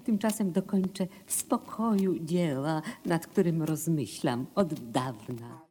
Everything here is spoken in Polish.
ja tymczasem dokończę w spokoju dzieła, nad którym rozmyślam od dawna.